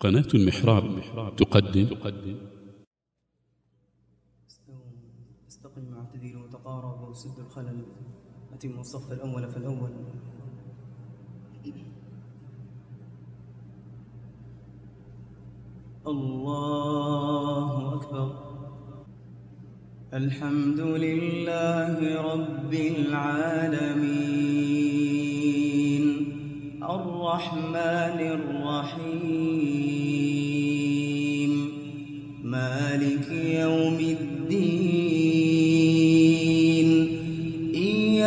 قناة المحراب تقدم. استقم واعتدل وتقارب وسد الخلل. أتم الصف الأول فالأول. الله أكبر. الحمد لله رب العالمين. الرحمن الرحيم.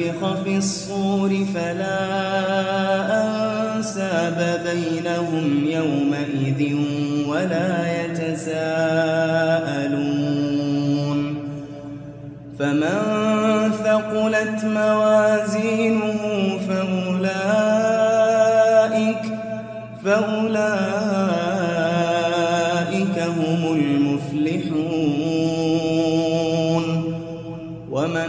فإذا نفخ في الصور فلا أنساب بينهم يومئذ ولا يتساءلون. فمن ثقلت موازينه فأولئك فأولئك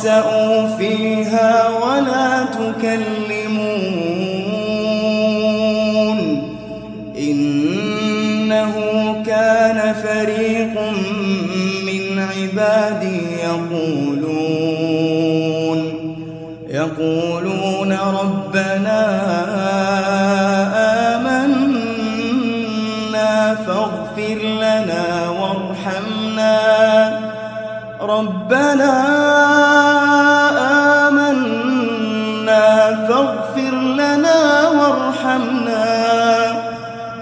اخسأوا فيها ولا تكلمون إنه كان فريق من عبادي يقولون يقولون ربنا آمنا فاغفر لنا وارحمنا ربنا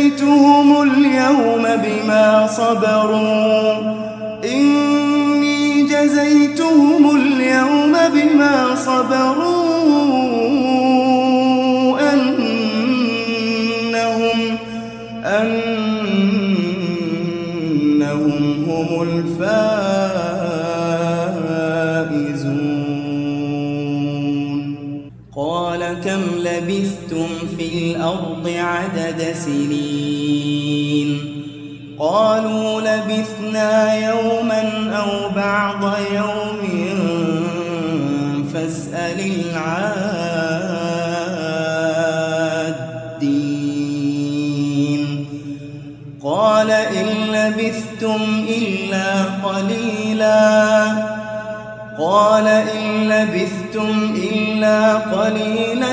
جزيتهم اليوم بما صبروا إني جزيتهم اليوم بما صبروا أنهم أنهم هم الفائزون قال كم لبثتم في الأرض عدد سنين. قالوا لبثنا يوما أو بعض يوم فاسأل العادين. قال إن لبثتم إلا قليلا. قال إن لبثتم إلا قليلا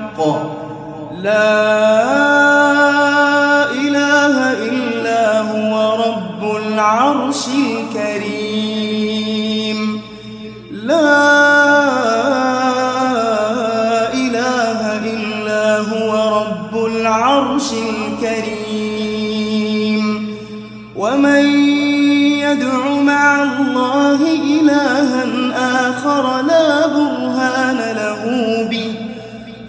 لا إله إلا هو رب العرش الكريم. لا إله إلا هو رب العرش الكريم. ومن يدع مع الله إلها آخر لا برهان له به.